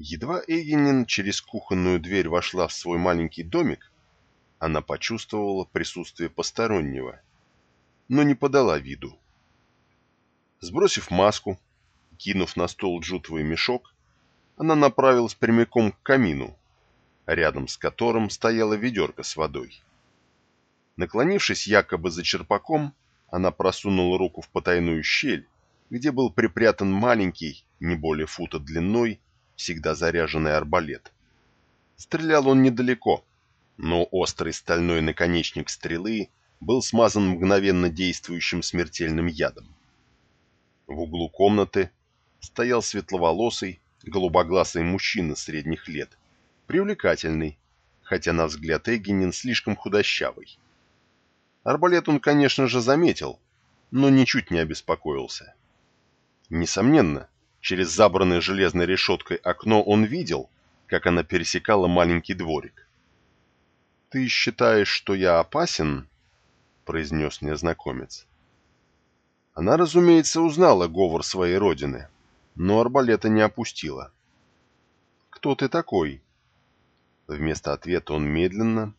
Едва Эгенин через кухонную дверь вошла в свой маленький домик, она почувствовала присутствие постороннего, но не подала виду. Сбросив маску, кинув на стол джутовый мешок, она направилась прямиком к камину, рядом с которым стояла ведерко с водой. Наклонившись якобы за черпаком, она просунула руку в потайную щель, где был припрятан маленький, не более фута длиной, всегда заряженный арбалет. Стрелял он недалеко, но острый стальной наконечник стрелы был смазан мгновенно действующим смертельным ядом. В углу комнаты стоял светловолосый, голубоглазый мужчина средних лет, привлекательный, хотя на взгляд Эгенин слишком худощавый. Арбалет он, конечно же, заметил, но ничуть не обеспокоился. Несомненно, Через забранное железной решеткой окно он видел, как она пересекала маленький дворик. «Ты считаешь, что я опасен?» — произнес незнакомец. Она, разумеется, узнала говор своей родины, но арбалета не опустила. «Кто ты такой?» Вместо ответа он медленно,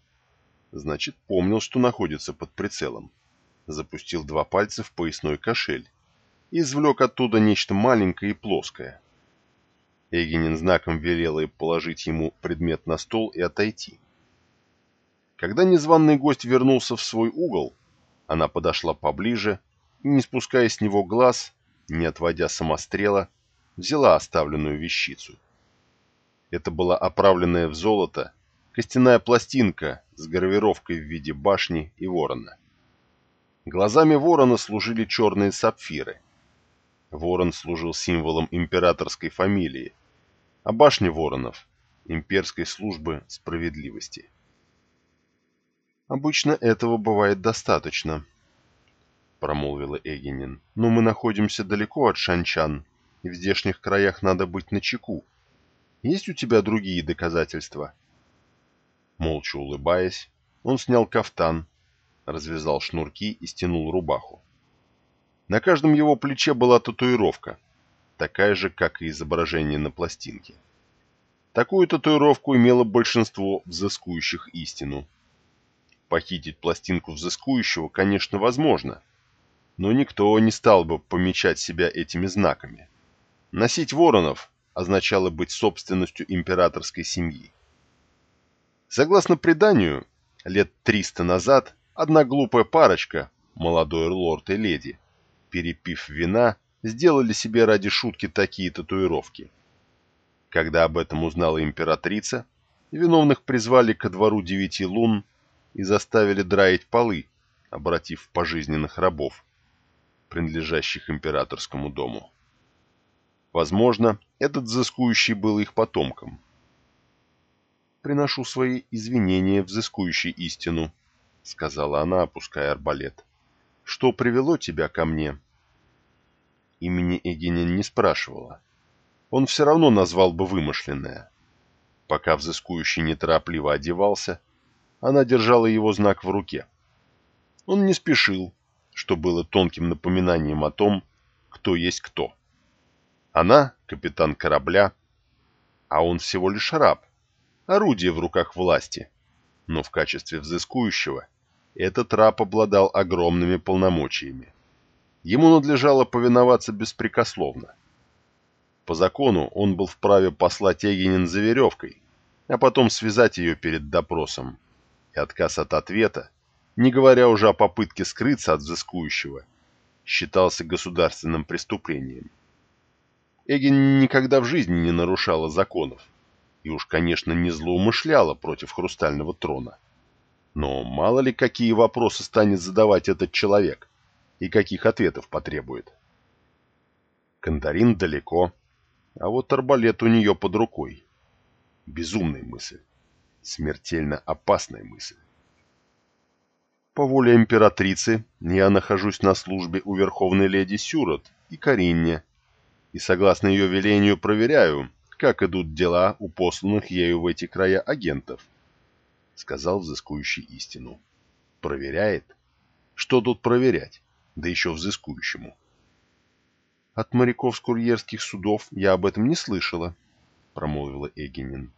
значит, помнил, что находится под прицелом, запустил два пальца в поясной кошель и извлек оттуда нечто маленькое и плоское. Эгенин знаком велел ей положить ему предмет на стол и отойти. Когда незваный гость вернулся в свой угол, она подошла поближе и, не спуская с него глаз, не отводя самострела, взяла оставленную вещицу. Это была оправленная в золото костяная пластинка с гравировкой в виде башни и ворона. Глазами ворона служили черные сапфиры – Ворон служил символом императорской фамилии, а башня воронов – имперской службы справедливости. «Обычно этого бывает достаточно», – промолвила Эгенин. «Но мы находимся далеко от Шанчан, и в здешних краях надо быть начеку. Есть у тебя другие доказательства?» Молча улыбаясь, он снял кафтан, развязал шнурки и стянул рубаху. На каждом его плече была татуировка, такая же, как и изображение на пластинке. Такую татуировку имело большинство взыскующих истину. Похитить пластинку взыскующего, конечно, возможно, но никто не стал бы помечать себя этими знаками. Носить воронов означало быть собственностью императорской семьи. Согласно преданию, лет 300 назад одна глупая парочка, молодой лорд и леди, перепив вина, сделали себе ради шутки такие татуировки. Когда об этом узнала императрица, виновных призвали ко двору девяти лун и заставили драить полы, обратив пожизненных рабов, принадлежащих императорскому дому. Возможно, этот взыскующий был их потомком. «Приношу свои извинения, взыскующий истину», — сказала она, опуская арбалет. Что привело тебя ко мне?» Имени Эгенин не спрашивала. Он все равно назвал бы вымышленное. Пока взыскующий неторопливо одевался, она держала его знак в руке. Он не спешил, что было тонким напоминанием о том, кто есть кто. Она — капитан корабля, а он всего лишь раб, орудие в руках власти, но в качестве взыскующего — этот раб обладал огромными полномочиями. Ему надлежало повиноваться беспрекословно. По закону он был вправе послать Эгенин за веревкой, а потом связать ее перед допросом. И отказ от ответа, не говоря уже о попытке скрыться от взыскующего, считался государственным преступлением. Эгин никогда в жизни не нарушала законов и уж, конечно, не злоумышляла против хрустального трона. Но мало ли какие вопросы станет задавать этот человек и каких ответов потребует. Кондарин далеко, а вот арбалет у нее под рукой. Безумная мысль. Смертельно опасная мысль. По воле императрицы я нахожусь на службе у верховной леди Сюрот и Каринне, и согласно ее велению проверяю, как идут дела у посланных ею в эти края агентов – сказал взыскующий истину. Проверяет? Что тут проверять? Да еще взыскующему. От моряков с курьерских судов я об этом не слышала, — промолвила Эгенин.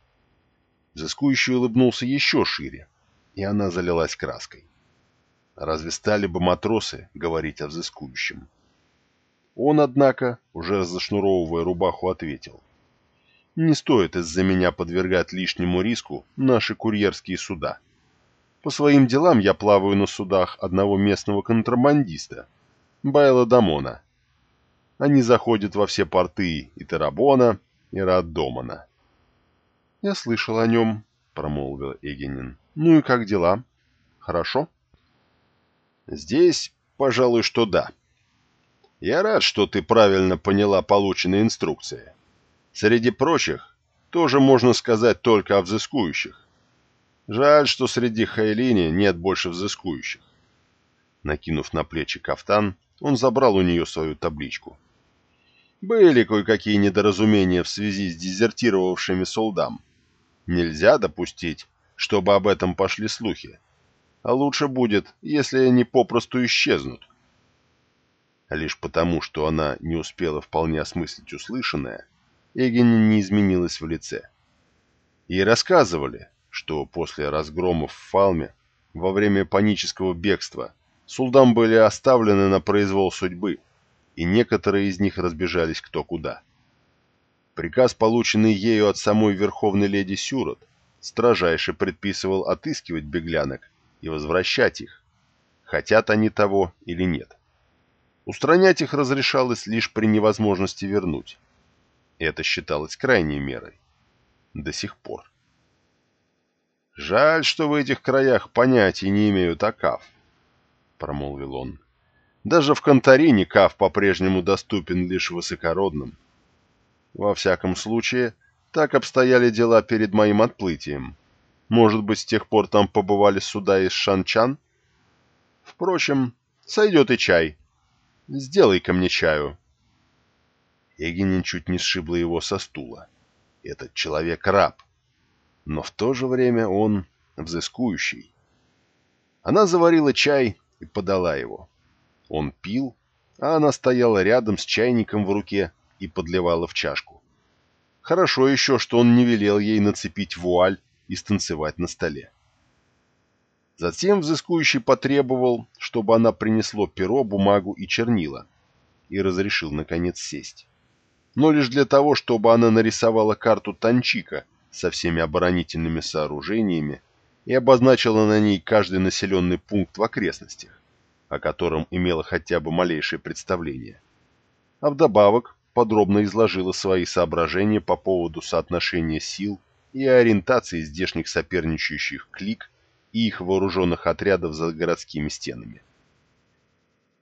Взыскующий улыбнулся еще шире, и она залилась краской. Разве стали бы матросы говорить о взыскующем? Он, однако, уже зашнуровывая рубаху, ответил. «Не стоит из-за меня подвергать лишнему риску наши курьерские суда. По своим делам я плаваю на судах одного местного контрабандиста, Байла Дамона. Они заходят во все порты и Тарабона, и Раддомана. «Я слышал о нем», — промолвил Эгенин. «Ну и как дела? Хорошо?» «Здесь, пожалуй, что да. Я рад, что ты правильно поняла полученные инструкции. Среди прочих, тоже можно сказать только о взыскующих. Жаль, что среди Хайлини нет больше взыскующих». Накинув на плечи кафтан, он забрал у нее свою табличку. Были кое-какие недоразумения в связи с дезертировавшими солдам. Нельзя допустить, чтобы об этом пошли слухи. А лучше будет, если они попросту исчезнут. Лишь потому, что она не успела вполне осмыслить услышанное, Эгени не изменилась в лице. Ей рассказывали, что после разгромов в Фалме, во время панического бегства, Сулдам были оставлены на произвол судьбы, и некоторые из них разбежались кто куда. Приказ, полученный ею от самой Верховной Леди Сюрот, строжайше предписывал отыскивать беглянок и возвращать их, хотят они того или нет. Устранять их разрешалось лишь при невозможности вернуть. Это считалось крайней мерой. До сих пор. «Жаль, что в этих краях понятия не имеют о Кав», — промолвил он. Даже в Конторине Кав по-прежнему доступен лишь высокородным. Во всяком случае, так обстояли дела перед моим отплытием. Может быть, с тех пор там побывали суда из Шанчан? Впрочем, сойдет и чай. Сделай-ка мне чаю. Эгенин чуть не сшибла его со стула. Этот человек раб. Но в то же время он взыскующий. Она заварила чай и подала его. Он пил, а она стояла рядом с чайником в руке и подливала в чашку. Хорошо еще, что он не велел ей нацепить вуаль и станцевать на столе. Затем взыскующий потребовал, чтобы она принесло перо, бумагу и чернила, и разрешил, наконец, сесть. Но лишь для того, чтобы она нарисовала карту Танчика со всеми оборонительными сооружениями и обозначила на ней каждый населенный пункт в окрестностях о котором имела хотя бы малейшее представление. А вдобавок подробно изложила свои соображения по поводу соотношения сил и ориентации здешних соперничающих клик и их вооруженных отрядов за городскими стенами.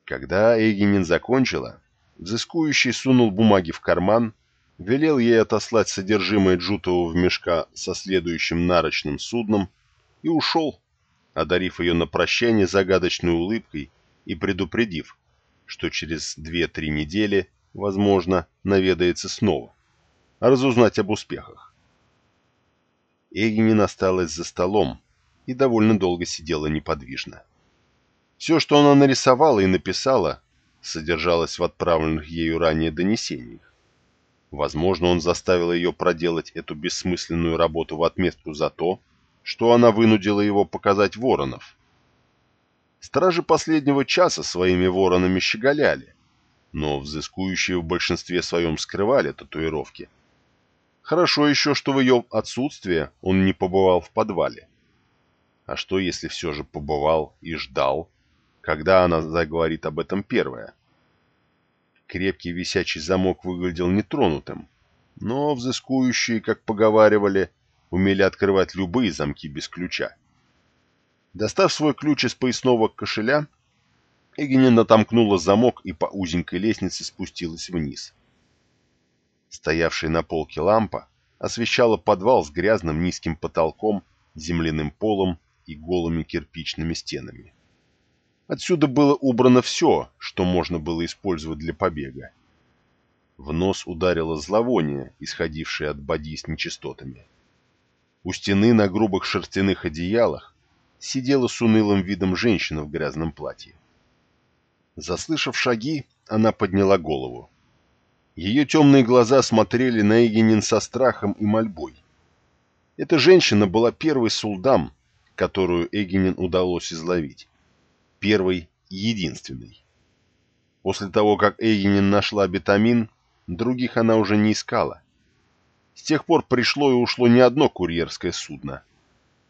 Когда Эгенин закончила, взыскующий сунул бумаги в карман, велел ей отослать содержимое джутового мешка со следующим нарочным судном и ушел, одарив ее на прощание загадочной улыбкой и предупредив, что через 2-3 недели, возможно, наведается снова, разузнать об успехах. Эгенин осталась за столом и довольно долго сидела неподвижно. Все, что она нарисовала и написала, содержалось в отправленных ею ранее донесениях. Возможно, он заставил ее проделать эту бессмысленную работу в отметку за то, что она вынудила его показать воронов, Стражи последнего часа своими воронами щеголяли, но взыскующие в большинстве своем скрывали татуировки. Хорошо еще, что в ее отсутствие он не побывал в подвале. А что, если все же побывал и ждал, когда она заговорит об этом первая? Крепкий висячий замок выглядел нетронутым, но взыскующие, как поговаривали, умели открывать любые замки без ключа. Достав свой ключ из поясного кошеля, Эгенин отомкнула замок и по узенькой лестнице спустилась вниз. Стоявшая на полке лампа освещала подвал с грязным низким потолком, земляным полом и голыми кирпичными стенами. Отсюда было убрано все, что можно было использовать для побега. В нос ударило зловоние, исходившее от боди с нечистотами. У стены на грубых шерстяных одеялах сидела с унылым видом женщина в грязном платье. Заслышав шаги, она подняла голову. Ее темные глаза смотрели на Эгенин со страхом и мольбой. Эта женщина была первой сулдам, которую Эгенин удалось изловить. Первой и единственной. После того, как Эгенин нашла бетамин, других она уже не искала. С тех пор пришло и ушло не одно курьерское судно,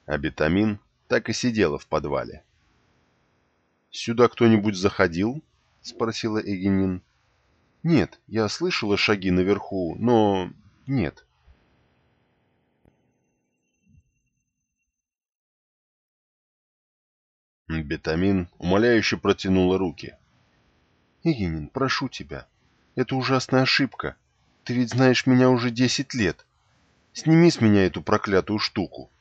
а бетамин так и сидела в подвале. «Сюда кто-нибудь заходил?» — спросила Эгенин. «Нет, я слышала шаги наверху, но... нет». Бетамин умоляюще протянула руки. «Игинин, прошу тебя, это ужасная ошибка. Ты ведь знаешь меня уже десять лет. Сними с меня эту проклятую штуку».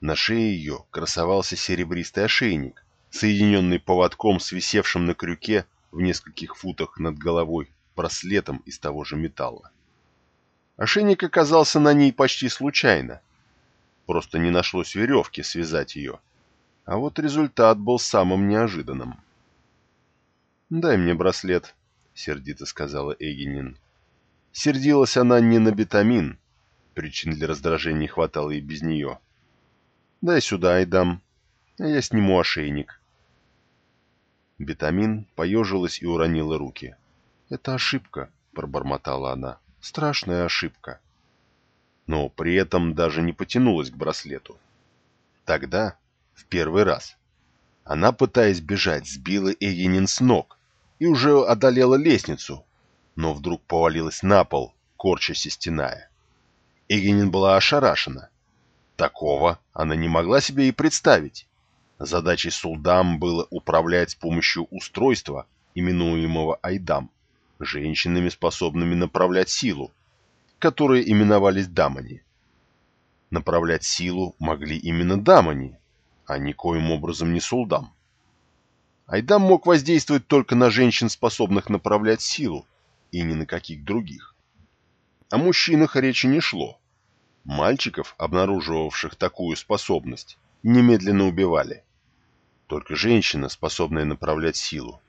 На шее ее красовался серебристый ошейник, соединенный поводком с висевшим на крюке в нескольких футах над головой браслетом из того же металла. Ошейник оказался на ней почти случайно. Просто не нашлось веревки связать ее. А вот результат был самым неожиданным. «Дай мне браслет», — сердито сказала Эгенин. Сердилась она не на бетамин. Причин для раздражения хватало и без нее. «Дай сюда, Айдам, а я сниму ошейник». Бетамин поежилась и уронила руки. «Это ошибка», — пробормотала она. «Страшная ошибка». Но при этом даже не потянулась к браслету. Тогда в первый раз. Она, пытаясь бежать, сбила Эгенин с ног и уже одолела лестницу, но вдруг повалилась на пол, корчась и стеная. Эгенин была ошарашена. Такого она не могла себе и представить. Задачей Сулдам было управлять с помощью устройства, именуемого Айдам, женщинами, способными направлять силу, которые именовались Дамани. Направлять силу могли именно Дамани, а никоим образом не Сулдам. Айдам мог воздействовать только на женщин, способных направлять силу, и ни на каких других. О мужчинах речи не шло. Мальчиков, обнаруживавших такую способность, немедленно убивали. Только женщина, способная направлять силу,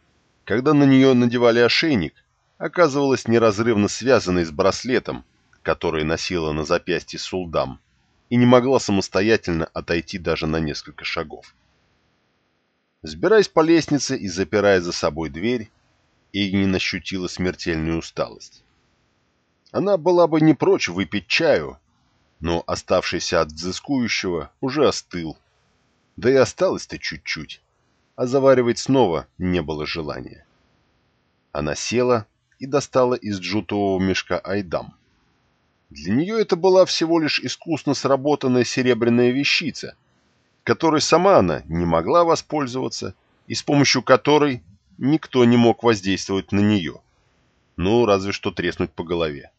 когда на нее надевали ошейник, оказывалась неразрывно связанной с браслетом, который носила на запястье Сулдам, и не могла самостоятельно отойти даже на несколько шагов. Сбираясь по лестнице и запирая за собой дверь, Игнин ощутила смертельную усталость. Она была бы не прочь выпить чаю, но оставшийся от взыскующего уже остыл. Да и осталось-то чуть-чуть, а заваривать снова не было желания. Она села и достала из джутового мешка айдам. Для нее это была всего лишь искусно сработанная серебряная вещица, которой сама она не могла воспользоваться и с помощью которой никто не мог воздействовать на нее. Ну, разве что треснуть по голове.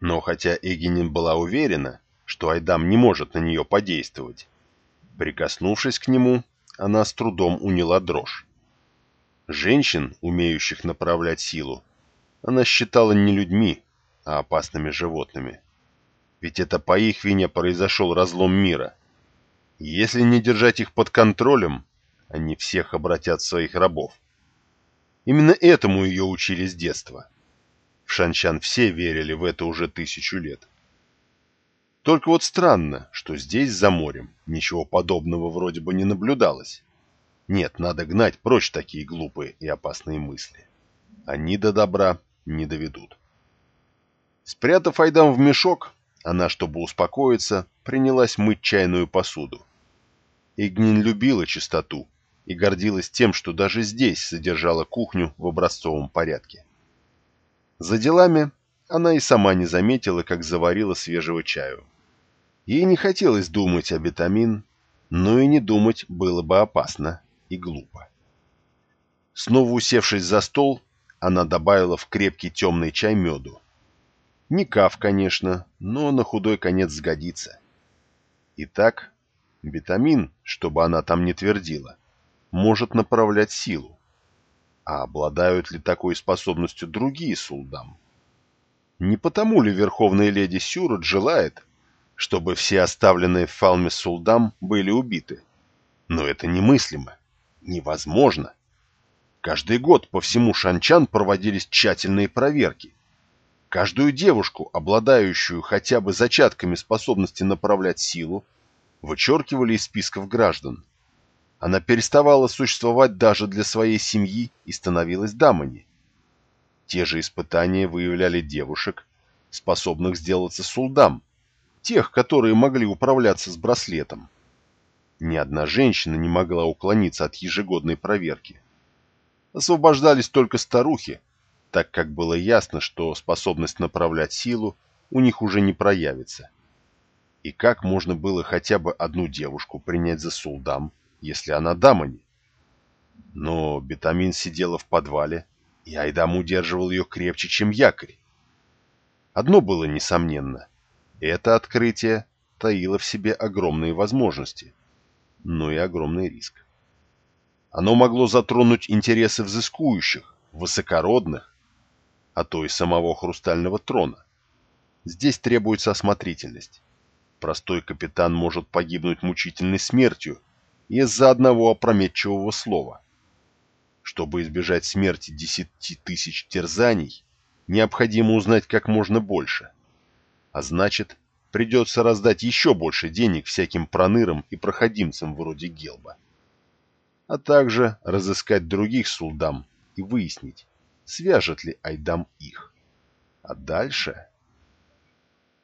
Но хотя Эгенин была уверена, что Айдам не может на нее подействовать, прикоснувшись к нему, она с трудом уняла дрожь. Женщин, умеющих направлять силу, она считала не людьми, а опасными животными. Ведь это по их вине произошел разлом мира. Если не держать их под контролем, они всех обратят в своих рабов. Именно этому ее учили с детства. В Шанчан все верили в это уже тысячу лет. Только вот странно, что здесь, за морем, ничего подобного вроде бы не наблюдалось. Нет, надо гнать прочь такие глупые и опасные мысли. Они до добра не доведут. Спрятав Айдам в мешок, она, чтобы успокоиться, принялась мыть чайную посуду. Игнин любила чистоту и гордилась тем, что даже здесь содержала кухню в образцовом порядке. За делами она и сама не заметила, как заварила свежего чаю. Ей не хотелось думать о бетамин, но и не думать было бы опасно и глупо. Снова усевшись за стол, она добавила в крепкий темный чай меду. Не кав, конечно, но на худой конец сгодится. Итак, бетамин, чтобы она там не твердила, может направлять силу. А обладают ли такой способностью другие сулдам? Не потому ли Верховная Леди Сюрот желает, чтобы все оставленные в Фалме сулдам были убиты? Но это немыслимо, невозможно. Каждый год по всему Шанчан проводились тщательные проверки. Каждую девушку, обладающую хотя бы зачатками способности направлять силу, вычеркивали из списков граждан. Она переставала существовать даже для своей семьи и становилась дамани. Те же испытания выявляли девушек, способных сделаться сулдам, тех, которые могли управляться с браслетом. Ни одна женщина не могла уклониться от ежегодной проверки. Освобождались только старухи, так как было ясно, что способность направлять силу у них уже не проявится. И как можно было хотя бы одну девушку принять за сулдам, если она дамани? Но Бетамин сидела в подвале, и Айдам удерживал ее крепче, чем якорь. Одно было несомненно. Это открытие таило в себе огромные возможности, но и огромный риск. Оно могло затронуть интересы взыскующих, высокородных, а то и самого хрустального трона. Здесь требуется осмотрительность. Простой капитан может погибнуть мучительной смертью из-за одного опрометчивого слова. Чтобы избежать смерти десяти тысяч терзаний, необходимо узнать как можно больше. А значит, придется раздать еще больше денег всяким пронырам и проходимцам вроде Гелба а также разыскать других сулдам и выяснить, свяжет ли Айдам их. А дальше...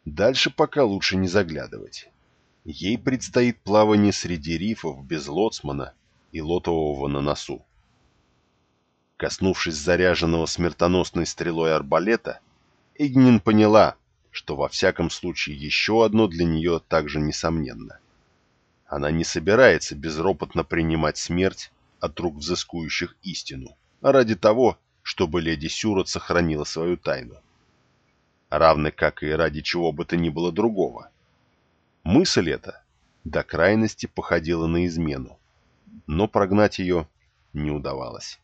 Дальше пока лучше не заглядывать. Ей предстоит плавание среди рифов без лоцмана и лотового на носу. Коснувшись заряженного смертоносной стрелой арбалета, Игнин поняла, что во всяком случае еще одно для нее также несомненно — она не собирается безропотно принимать смерть от рук взыскующих истину, а ради того, чтобы леди Сюрот сохранила свою тайну. Равно как и ради чего бы то ни было другого. Мысль эта до крайности походила на измену, но прогнать ее не удавалось.